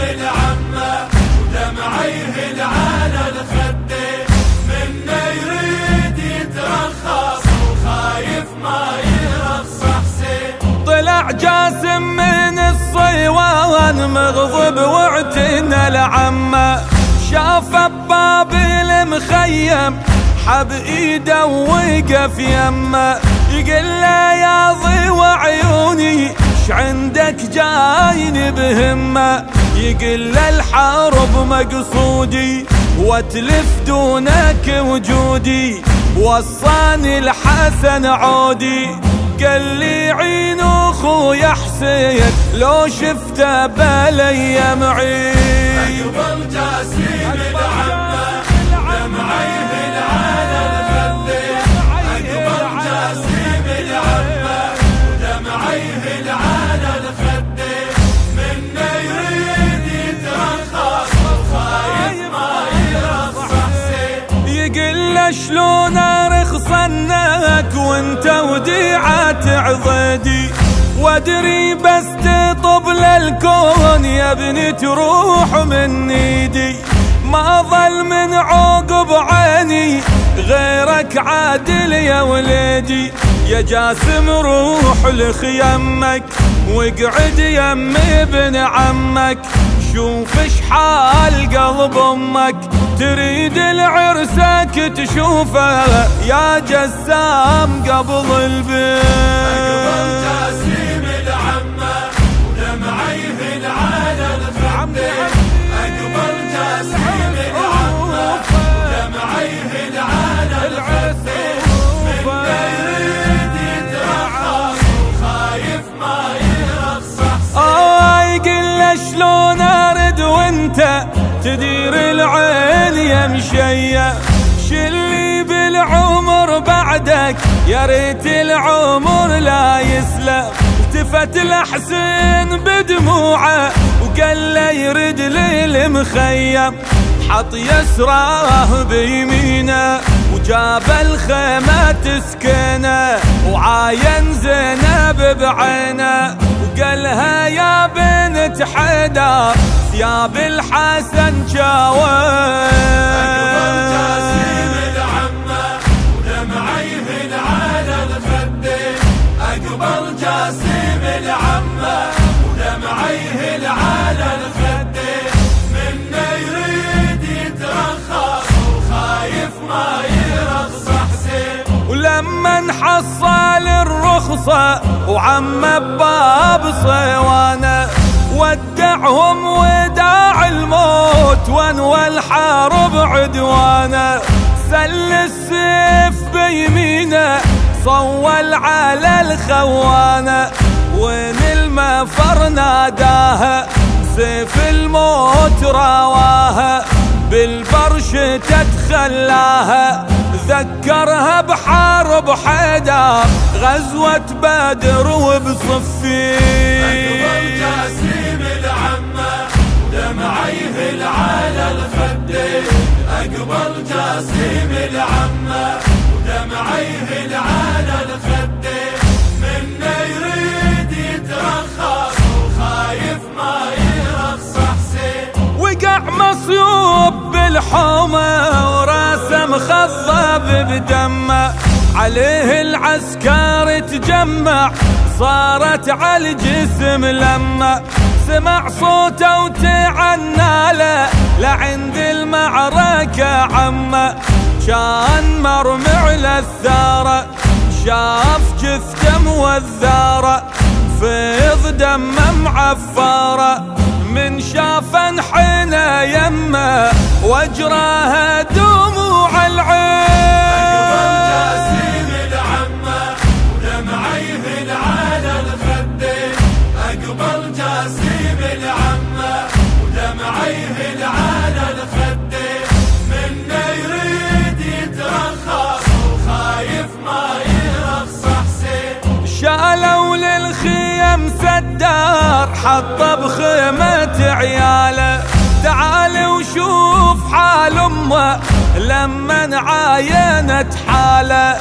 من عمة ودمع يهل الخده منا يريد يترخص وخايف ما يرخص. حسين طلع جاسم من الصيوان مغضب واعتنى لعمه شاف باب المخيم حب إيده ووقف يمه. يقول له يا ضي وعيوني ش عندك جايني بهمة. يقول له الحرب مقصودي واتلف دونك وجودي. وصاني الحسن عودي. قال لي عين اخويا حسين لو شفته بلي معين اقبل وانت وديعة عضدي. وادري بس تطب للكون يا ابني تروح من ايدي ما ظل من عقب عيني غيرك عادل يا ولدي يا جاسم روح لخيمك واقعد يم ابن عمك. شوف اش حال قلب أمك. تريد العرسك تشوفه يا جسام قبل البيت. شلون ارد وانت تدير العين. مشية شلي بالعمر بعدك. يا ريت العمر لا يسلم. التفت لحسين بدموعه وقال له يرد لي المخيم. حط يسراه بيمينه وجاب الخيمة تسكنه وعاين زينب بعينه. وقالها يا بنت حيدر ثياب الحسن الخدين أقبل جاسم العمة ودمعيه على الرخصة وعم باب صيوانة. ودعهم وداع الموت وانوى الحرب عدوانه سل السيف بيمينه صول على الخوانة. وين المفر ناداها؟ سيف الموت رواها بالبرش تتخلاها. ذكرها بحرب حيدر غزوة بدر وبصفين اقبل جاسم العمة ودمعيه على الخدين اقبل جاسم العمة ودمعيه على الخدين منه يريد يترخص وخايف ما يرخص حسين وقع مصيوب بالحومة ورأسه مخضب بدمه. عليه العسكر تجمع صارت على الجسم لما سمع صوته وتعنى له. لعند المعركة عمه كان مرمع للثارة. شاف جثته موذارة فيض دم معفارة. من شاف انحنى يمه واجراها دموع ودمعيه على الخدين منه يريد يترخص وخايف ما يرخص. حسين شالوا للخيم سدار حطه بخيمة عياله. تعال وشوف حال أمه لما عاينت حاله.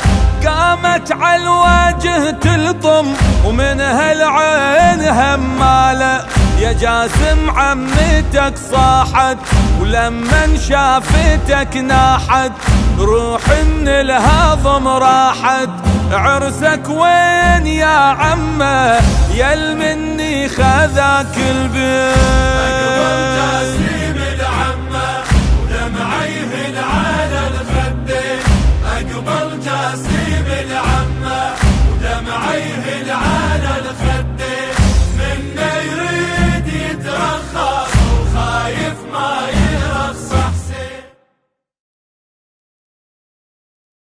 قامت على الوجه تلطم ومن هالعين هماله يا جاسم عمتك صاحت ولما شافتك ناحت روح من الهضم راحت. عرسك وين يا عمه؟ يل مني خذاك البيت.